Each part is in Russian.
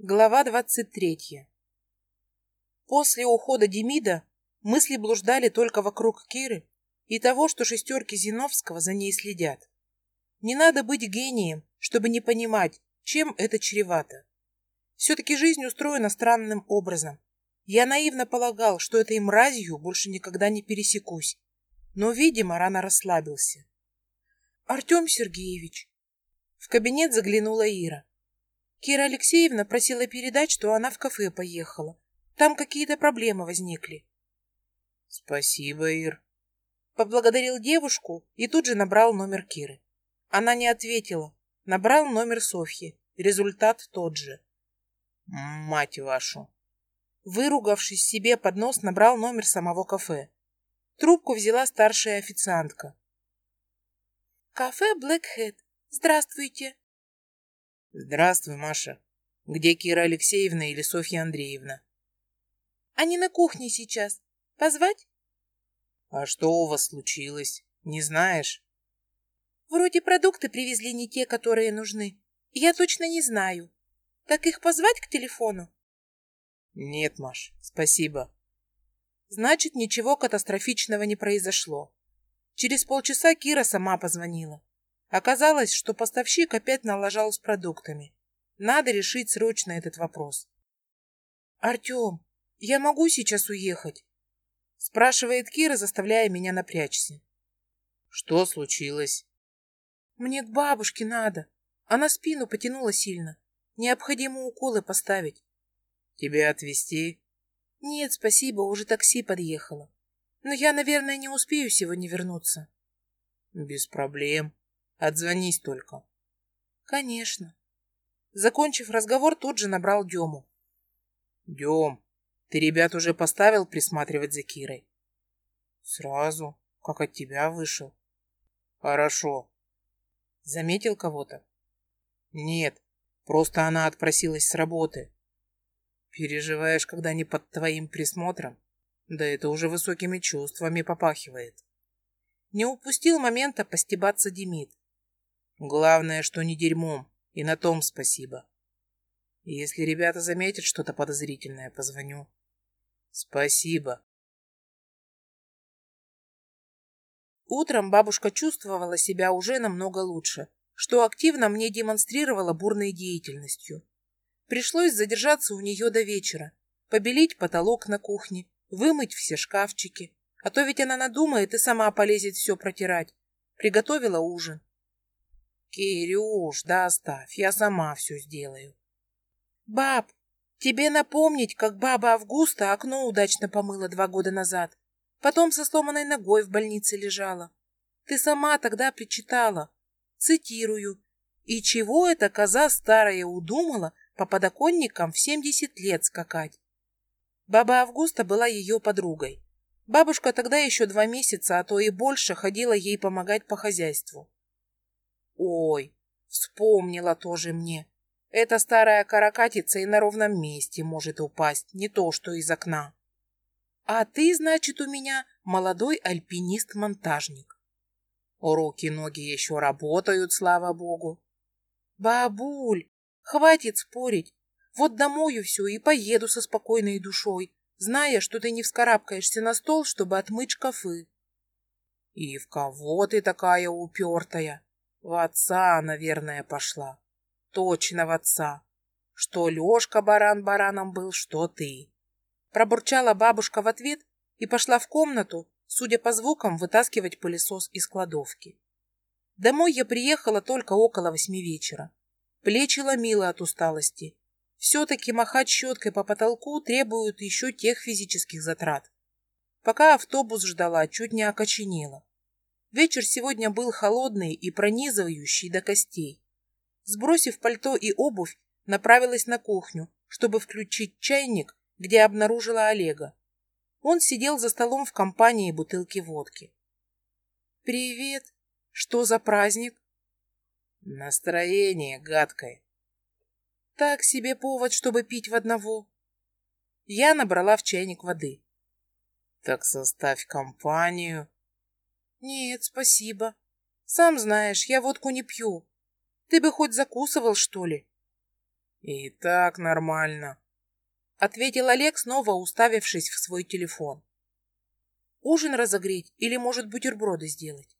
Глава 23. После ухода Демида мысли блуждали только вокруг Киры и того, что шестерки Зиновского за ней следят. Не надо быть гением, чтобы не понимать, чем это чревато. Все-таки жизнь устроена странным образом. Я наивно полагал, что этой мразью больше никогда не пересекусь, но, видимо, рано расслабился. «Артем Сергеевич!» В кабинет заглянула Ира. Кира Алексеевна просила передать, что она в кафе поехала. Там какие-то проблемы возникли. Спасибо, Ир. Поблагодарил девушку и тут же набрал номер Киры. Она не ответила. Набрал номер Софьи. Результат тот же. Мать вашу. Выругавшись себе под нос, набрал номер самого кафе. Трубку взяла старшая официантка. «Кафе Блэкхэт. Здравствуйте». Здравствуй, Маша. Где Кира Алексеевна или Софья Андреевна? Они на кухне сейчас. Позвать? А что у вас случилось? Не знаешь? Вроде продукты привезли не те, которые нужны. Я точно не знаю. Так их позвать к телефону? Нет, Маш, спасибо. Значит, ничего катастрофичного не произошло. Через полчаса Кира сама позвонила. Оказалось, что поставщик опять налажал с продуктами. Надо решить срочно этот вопрос. «Артем, я могу сейчас уехать?» Спрашивает Кира, заставляя меня напрячься. «Что случилось?» «Мне к бабушке надо. Она спину потянула сильно. Необходимо уколы поставить». «Тебя отвезти?» «Нет, спасибо, уже такси подъехало. Но я, наверное, не успею сегодня вернуться». «Без проблем. Отзвонись только. Конечно. Закончив разговор, тут же набрал Дему. Дем, ты ребят уже поставил присматривать за Кирой? Сразу, как от тебя вышел. Хорошо. Заметил кого-то? Нет, просто она отпросилась с работы. Переживаешь, когда не под твоим присмотром? Да это уже высокими чувствами попахивает. Не упустил момента постебаться Демид. Главное, что не дерьмом, и на том спасибо. Если ребята заметят что-то подозрительное, позвоню. Спасибо. Утром бабушка чувствовала себя уже намного лучше, что активно мне демонстрировала бурной деятельностью. Пришлось задержаться у нее до вечера, побелить потолок на кухне, вымыть все шкафчики, а то ведь она надумает и сама полезет все протирать. Приготовила ужин. Кирюш, да оставь, я сама все сделаю. Баб, тебе напомнить, как баба Августа окно удачно помыла два года назад. Потом со сломанной ногой в больнице лежала. Ты сама тогда причитала. Цитирую. И чего эта коза старая удумала по подоконникам в семьдесят лет скакать? Баба Августа была ее подругой. Бабушка тогда еще два месяца, а то и больше, ходила ей помогать по хозяйству. Ой, вспомнила тоже мне. Эта старая каракатица и на ровном месте может упасть, не то что из окна. А ты, значит, у меня молодой альпинист-монтажник. Руки-ноги еще работают, слава богу. Бабуль, хватит спорить. Вот домою все и поеду со спокойной душой, зная, что ты не вскарабкаешься на стол, чтобы отмыть шкафы. И в кого ты такая упертая? В отца, наверное, пошла. Точно в отца. Что Лешка баран бараном был, что ты. Пробурчала бабушка в ответ и пошла в комнату, судя по звукам, вытаскивать пылесос из кладовки. Домой я приехала только около восьми вечера. Плечи ломило от усталости. Все-таки махать щеткой по потолку требует еще тех физических затрат. Пока автобус ждала, чуть не окоченела. Вечер сегодня был холодный и пронизывающий до костей. Сбросив пальто и обувь, направилась на кухню, чтобы включить чайник, где обнаружила Олега. Он сидел за столом в компании бутылки водки. «Привет! Что за праздник?» «Настроение гадкое». «Так себе повод, чтобы пить в одного». Я набрала в чайник воды. «Так составь компанию», «Нет, спасибо. Сам знаешь, я водку не пью. Ты бы хоть закусывал, что ли?» И так нормально. Ответил Олег, снова уставившись в свой телефон. Ужин разогреть или, может, бутерброды сделать?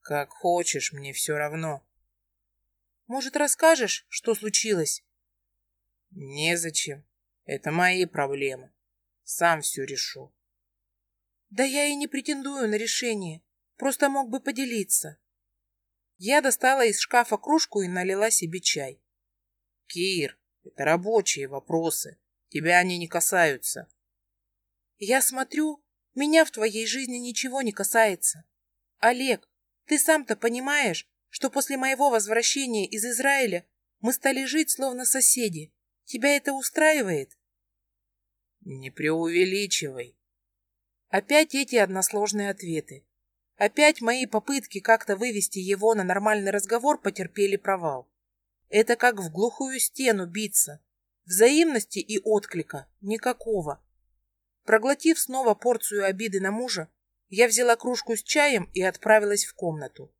Как хочешь, мне все равно. Может, расскажешь, что случилось? Незачем. Это мои проблемы. Сам все решу. Да я и не претендую на решение. Просто мог бы поделиться. Я достала из шкафа кружку и налила себе чай. Кир, это рабочие вопросы. Тебя они не касаются. Я смотрю, меня в твоей жизни ничего не касается. Олег, ты сам-то понимаешь, что после моего возвращения из Израиля мы стали жить словно соседи. Тебя это устраивает? Не преувеличивай. Опять эти односложные ответы. Опять мои попытки как-то вывести его на нормальный разговор потерпели провал. Это как в глухую стену биться. Взаимности и отклика никакого. Проглотив снова порцию обиды на мужа, я взяла кружку с чаем и отправилась в комнату.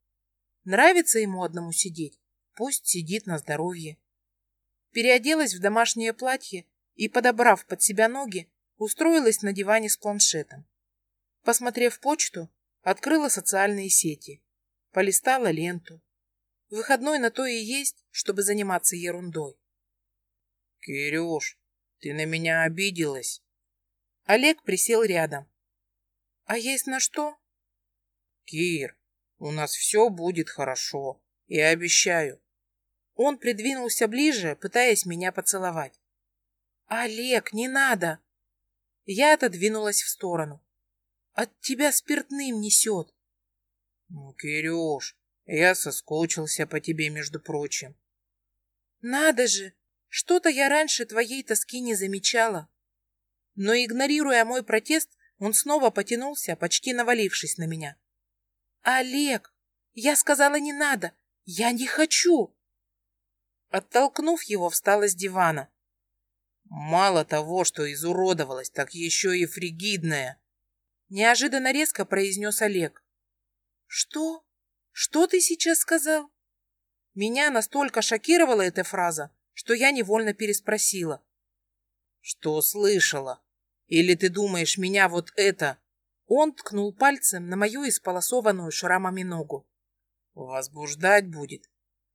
Нравится ему одному сидеть? Пусть сидит на здоровье. Переоделась в домашнее платье и, подобрав под себя ноги, устроилась на диване с планшетом. Посмотрев почту, открыла социальные сети, полистала ленту. Выходной на то и есть, чтобы заниматься ерундой. «Кирюш, ты на меня обиделась?» Олег присел рядом. «А есть на что?» «Кир, у нас все будет хорошо, я обещаю». Он придвинулся ближе, пытаясь меня поцеловать. «Олег, не надо!» Я отодвинулась в сторону. «От тебя спиртным несет!» «Ну, Кирюш, я соскучился по тебе, между прочим». «Надо же! Что-то я раньше твоей тоски не замечала». Но, игнорируя мой протест, он снова потянулся, почти навалившись на меня. «Олег, я сказала не надо! Я не хочу!» Оттолкнув его, встала с дивана. Мало того, что изуродовалась, так еще и фригидная. Неожиданно резко произнес Олег. Что? Что ты сейчас сказал? Меня настолько шокировала эта фраза, что я невольно переспросила. Что слышала? Или ты думаешь, меня вот это... Он ткнул пальцем на мою исполосованную шрамами ногу. Возбуждать будет?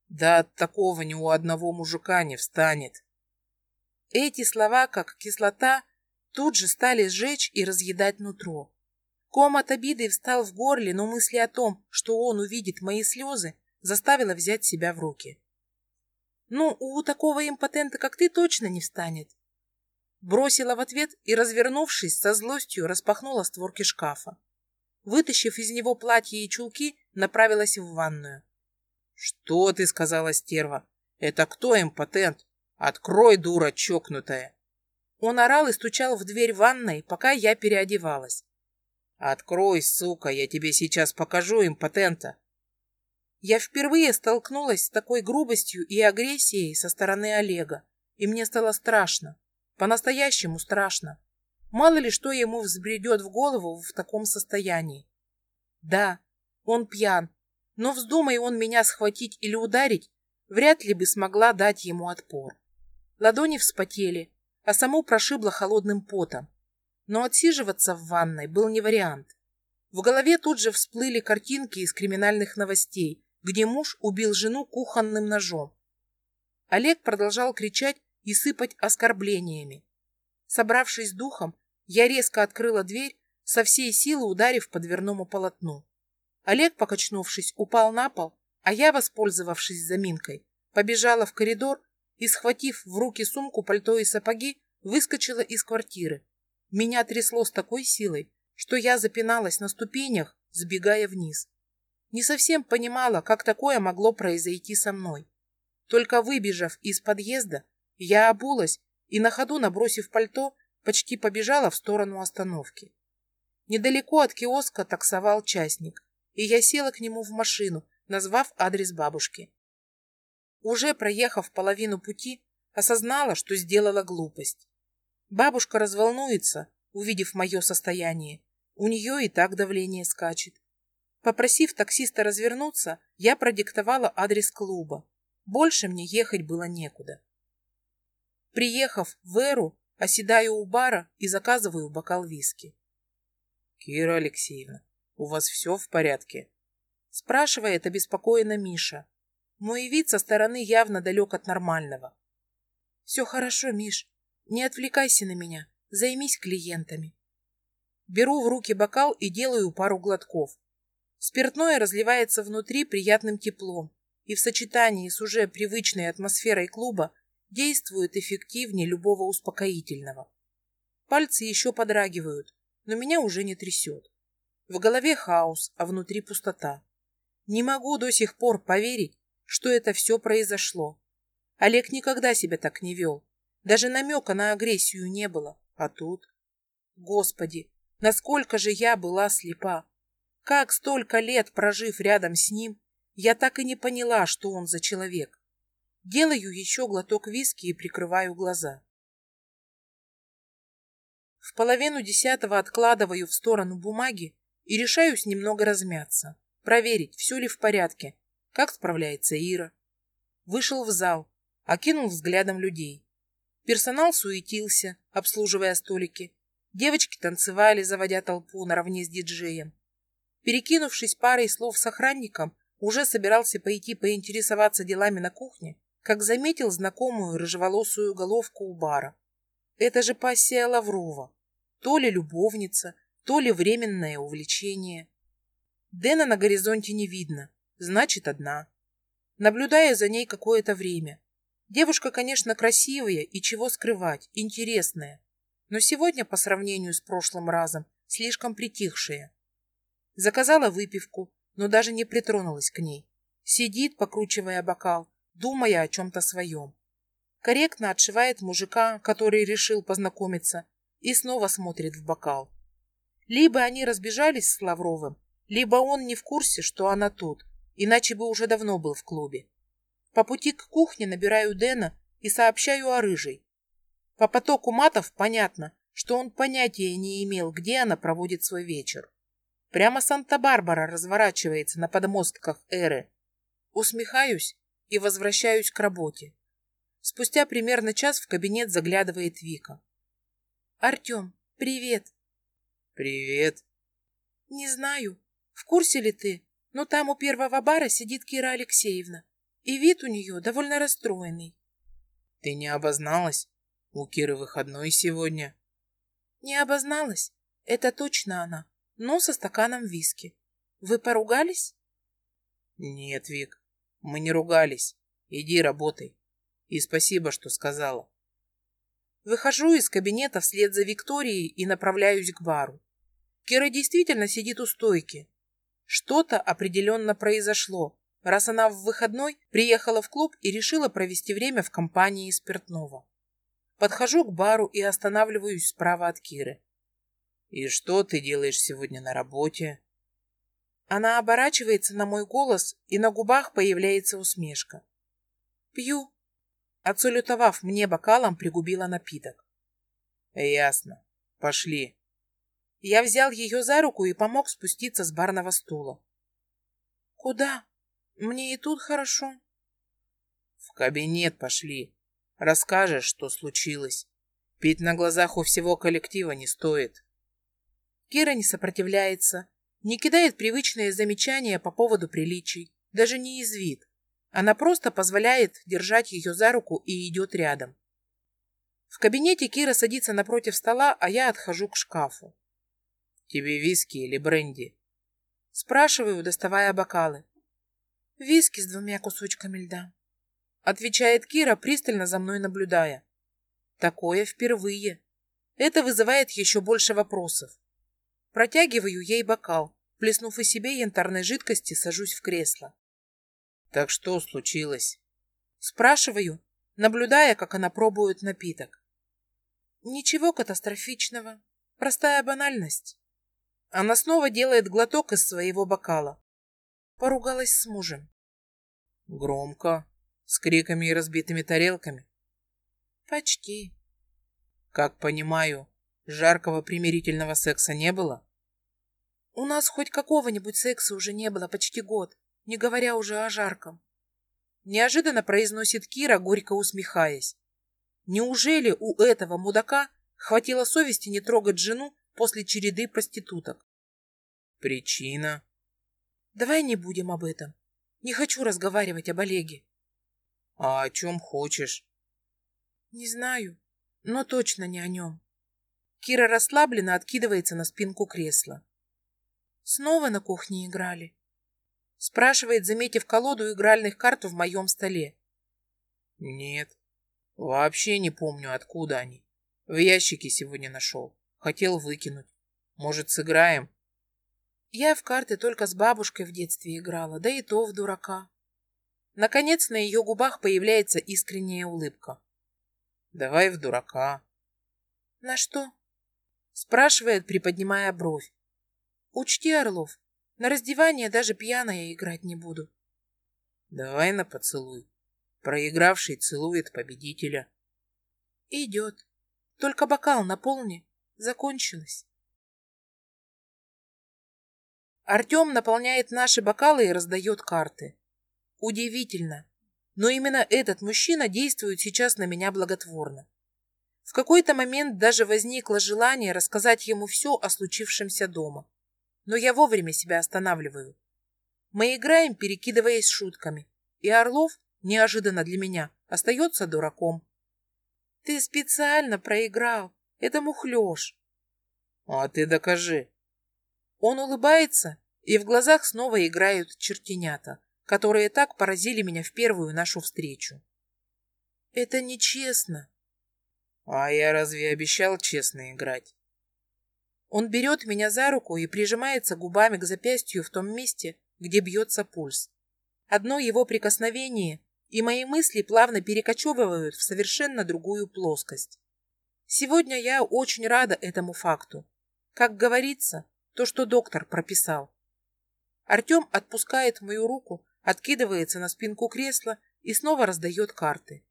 Да от такого ни у одного мужика не встанет. Эти слова, как кислота, тут же стали сжечь и разъедать нутро. Ком от обиды встал в горле, но мысли о том, что он увидит мои слезы, заставила взять себя в руки. «Ну, у такого импотента, как ты, точно не встанет!» Бросила в ответ и, развернувшись, со злостью распахнула створки шкафа. Вытащив из него платье и чулки, направилась в ванную. «Что ты сказала, стерва? Это кто импотент? Открой, дура чокнутая!» Он орал и стучал в дверь ванной, пока я переодевалась. «Открой, сука, я тебе сейчас покажу импотента!» Я впервые столкнулась с такой грубостью и агрессией со стороны Олега, и мне стало страшно, по-настоящему страшно. Мало ли что ему взбредет в голову в таком состоянии. Да, он пьян, но вздумай он меня схватить или ударить, вряд ли бы смогла дать ему отпор. Ладони вспотели, а саму прошибло холодным потом. Но отсиживаться в ванной был не вариант. В голове тут же всплыли картинки из криминальных новостей, где муж убил жену кухонным ножом. Олег продолжал кричать и сыпать оскорблениями. Собравшись духом, я резко открыла дверь, со всей силы ударив по дверному полотну. Олег, покачнувшись, упал на пол, а я, воспользовавшись заминкой, побежала в коридор и, схватив в руки сумку, пальто и сапоги, выскочила из квартиры. Меня трясло с такой силой, что я запиналась на ступенях, сбегая вниз. Не совсем понимала, как такое могло произойти со мной. Только выбежав из подъезда, я обулась и на ходу, набросив пальто, почти побежала в сторону остановки. Недалеко от киоска таксовал частник, и я села к нему в машину, назвав адрес бабушки. Уже проехав половину пути, осознала, что сделала глупость. Бабушка разволнуется, увидев мое состояние. У нее и так давление скачет. Попросив таксиста развернуться, я продиктовала адрес клуба. Больше мне ехать было некуда. Приехав в Эру, оседаю у бара и заказываю бокал виски. «Кира Алексеевна, у вас все в порядке?» Спрашивает обеспокоенно Миша. Мой вид со стороны явно далек от нормального. «Все хорошо, Миш. Не отвлекайся на меня. Займись клиентами». Беру в руки бокал и делаю пару глотков. Спиртное разливается внутри приятным теплом и в сочетании с уже привычной атмосферой клуба действует эффективнее любого успокоительного. Пальцы еще подрагивают, но меня уже не трясет. В голове хаос, а внутри пустота. Не могу до сих пор поверить, что это все произошло. Олег никогда себя так не вел. Даже намека на агрессию не было. А тут... Господи, насколько же я была слепа. Как столько лет прожив рядом с ним, я так и не поняла, что он за человек. Делаю еще глоток виски и прикрываю глаза. В половину десятого откладываю в сторону бумаги и решаюсь немного размяться, проверить, все ли в порядке, как справляется Ира. Вышел в зал, окинул взглядом людей. Персонал суетился, обслуживая столики. Девочки танцевали, заводя толпу наравне с диджеем. Перекинувшись парой слов с охранником, уже собирался пойти поинтересоваться делами на кухне, как заметил знакомую рыжеволосую головку у бара. Это же пассия Лаврова. То ли любовница, то ли временное увлечение. Дэна на горизонте не видно, значит, одна. Наблюдая за ней какое-то время. Девушка, конечно, красивая и чего скрывать, интересная. Но сегодня, по сравнению с прошлым разом, слишком притихшая. Заказала выпивку, но даже не притронулась к ней. Сидит, покручивая бокал, думая о чем-то своем. Корректно отшивает мужика, который решил познакомиться, и снова смотрит в бокал. Либо они разбежались с Лавровым, либо он не в курсе, что она тут, иначе бы уже давно был в клубе. По пути к кухне набираю Дэна и сообщаю о рыжей. По потоку матов понятно, что он понятия не имел, где она проводит свой вечер. Прямо Санта-Барбара разворачивается на подмостках Эры. Усмехаюсь и возвращаюсь к работе. Спустя примерно час в кабинет заглядывает Вика. «Артем, привет!» «Привет!» «Не знаю, в курсе ли ты, но там у первого бара сидит Кира Алексеевна, и вид у нее довольно расстроенный». «Ты не обозналась? У Киры выходной сегодня». «Не обозналась, это точно она, но со стаканом виски. Вы поругались?» «Нет, Вик, мы не ругались. Иди работай. И спасибо, что сказала. Выхожу из кабинета вслед за Викторией и направляюсь к бару. Кира действительно сидит у стойки. Что-то определенно произошло, раз она в выходной приехала в клуб и решила провести время в компании спиртного. Подхожу к бару и останавливаюсь справа от Киры. «И что ты делаешь сегодня на работе?» Она оборачивается на мой голос, и на губах появляется усмешка. Пью. Отсалютовав мне бокалом, пригубила напиток. Ясно. Пошли. Я взял ее за руку и помог спуститься с барного стула. Куда? Мне и тут хорошо. В кабинет пошли. Расскажешь, что случилось. Пить на глазах у всего коллектива не стоит. Кира не сопротивляется, не кидает привычные замечания по поводу приличий, даже не извит. Она просто позволяет держать ее за руку и идет рядом. В кабинете Кира садится напротив стола, а я отхожу к шкафу. «Тебе виски или бренди?» Спрашиваю, доставая бокалы. «Виски с двумя кусочками льда», — отвечает Кира, пристально за мной наблюдая. «Такое впервые. Это вызывает еще больше вопросов. Протягиваю ей бокал. Плеснув и себе янтарной жидкости, сажусь в кресло. «Так что случилось?» Спрашиваю, наблюдая, как она пробует напиток. «Ничего катастрофичного. Простая банальность». Она снова делает глоток из своего бокала. Поругалась с мужем. «Громко? С криками и разбитыми тарелками?» «Почти». «Как понимаю, Жаркого примирительного секса не было? У нас хоть какого-нибудь секса уже не было почти год, не говоря уже о жарком. Неожиданно произносит Кира, горько усмехаясь. Неужели у этого мудака хватило совести не трогать жену после череды проституток? Причина? Давай не будем об этом. Не хочу разговаривать об Олеге. А о чем хочешь? Не знаю, но точно не о нем. Кира расслабленно откидывается на спинку кресла. Снова на кухне играли? Спрашивает, заметив колоду игральных карт в моем столе. Нет, вообще не помню, откуда они. В ящике сегодня нашел. Хотел выкинуть. Может, сыграем? Я в карты только с бабушкой в детстве играла, да и то в дурака. Наконец на ее губах появляется искренняя улыбка. Давай в дурака. На что? Спрашивает, приподнимая бровь. Учти, Орлов, на раздевание даже пьяная играть не буду. Давай на поцелуй. Проигравший целует победителя. Идет. Только бокал наполни. Закончилось. Артем наполняет наши бокалы и раздает карты. Удивительно, но именно этот мужчина действует сейчас на меня благотворно. В какой-то момент даже возникло желание рассказать ему все о случившемся дома. Но я вовремя себя останавливаю. Мы играем, перекидываясь шутками, и Орлов, неожиданно для меня, остается дураком. Ты специально проиграл. Это мухлёж. А ты докажи. Он улыбается, и в глазах снова играют чертенята, которые так поразили меня в первую нашу встречу. Это нечестно. А я разве обещал честно играть? Он берет меня за руку и прижимается губами к запястью в том месте, где бьется пульс. Одно его прикосновение, и мои мысли плавно перекочевывают в совершенно другую плоскость. Сегодня я очень рада этому факту. Как говорится, то, что доктор прописал. Артем отпускает мою руку, откидывается на спинку кресла и снова раздает карты.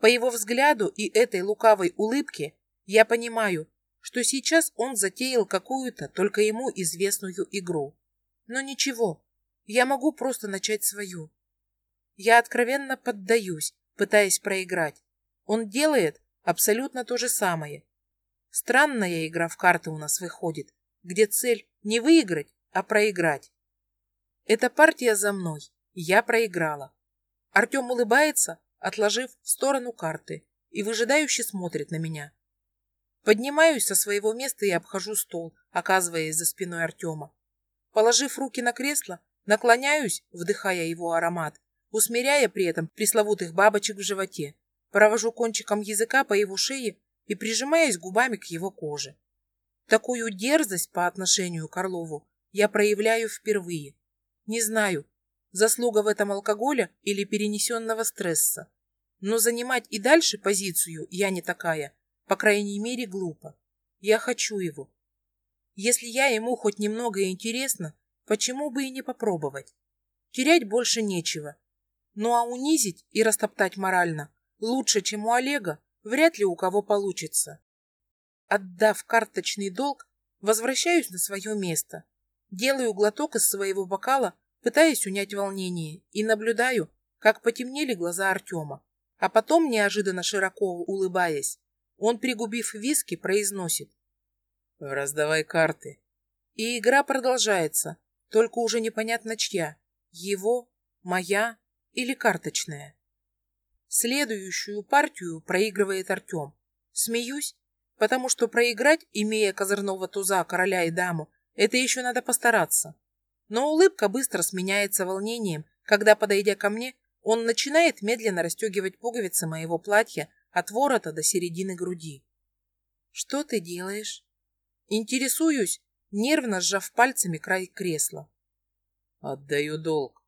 По его взгляду и этой лукавой улыбке я понимаю, что сейчас он затеял какую-то только ему известную игру. Но ничего, я могу просто начать свою. Я откровенно поддаюсь, пытаясь проиграть. Он делает абсолютно то же самое. Странная игра в карты у нас выходит, где цель не выиграть, а проиграть. Эта партия за мной, я проиграла. Артем улыбается, отложив в сторону карты, и выжидающе смотрит на меня. Поднимаюсь со своего места и обхожу стол, оказываясь за спиной Артема. Положив руки на кресло, наклоняюсь, вдыхая его аромат, усмиряя при этом пресловутых бабочек в животе, провожу кончиком языка по его шее и прижимаясь губами к его коже. Такую дерзость по отношению к Орлову я проявляю впервые. Не знаю, заслуга в этом алкоголя или перенесенного стресса. Но занимать и дальше позицию я не такая, по крайней мере, глупо. Я хочу его. Если я ему хоть немного интересна, почему бы и не попробовать? Терять больше нечего. Ну а унизить и растоптать морально лучше, чем у Олега, вряд ли у кого получится. Отдав карточный долг, возвращаюсь на свое место. Делаю глоток из своего бокала пытаясь унять волнение, и наблюдаю, как потемнели глаза Артема. А потом, неожиданно широко улыбаясь, он, пригубив виски, произносит «Раздавай карты». И игра продолжается, только уже непонятно чья. Его, моя или карточная. Следующую партию проигрывает Артем. Смеюсь, потому что проиграть, имея козырного туза, короля и даму, это еще надо постараться. Но улыбка быстро сменяется волнением, когда, подойдя ко мне, он начинает медленно расстегивать пуговицы моего платья от ворота до середины груди. «Что ты делаешь?» Интересуюсь, нервно сжав пальцами край кресла. «Отдаю долг».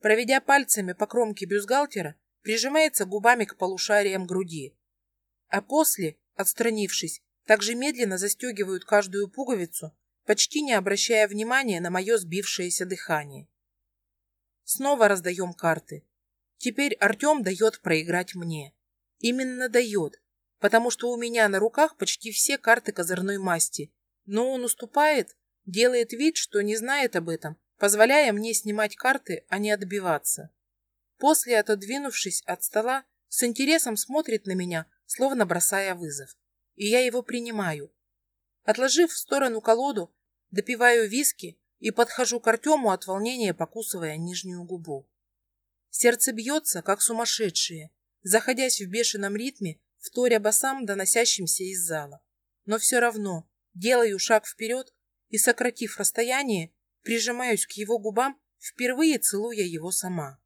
Проведя пальцами по кромке бюстгальтера, прижимается губами к полушариям груди. А после, отстранившись, также медленно застегивают каждую пуговицу, почти не обращая внимания на мое сбившееся дыхание. Снова раздаем карты. Теперь Артем дает проиграть мне. Именно дает, потому что у меня на руках почти все карты козырной масти, но он уступает, делает вид, что не знает об этом, позволяя мне снимать карты, а не отбиваться. После, отодвинувшись от стола, с интересом смотрит на меня, словно бросая вызов. И я его принимаю. Отложив в сторону колоду, допиваю виски и подхожу к Артему от волнения, покусывая нижнюю губу. Сердце бьется, как сумасшедшее, заходясь в бешеном ритме, вторя басам, доносящимся из зала. Но все равно делаю шаг вперед и, сократив расстояние, прижимаюсь к его губам, впервые целуя его сама.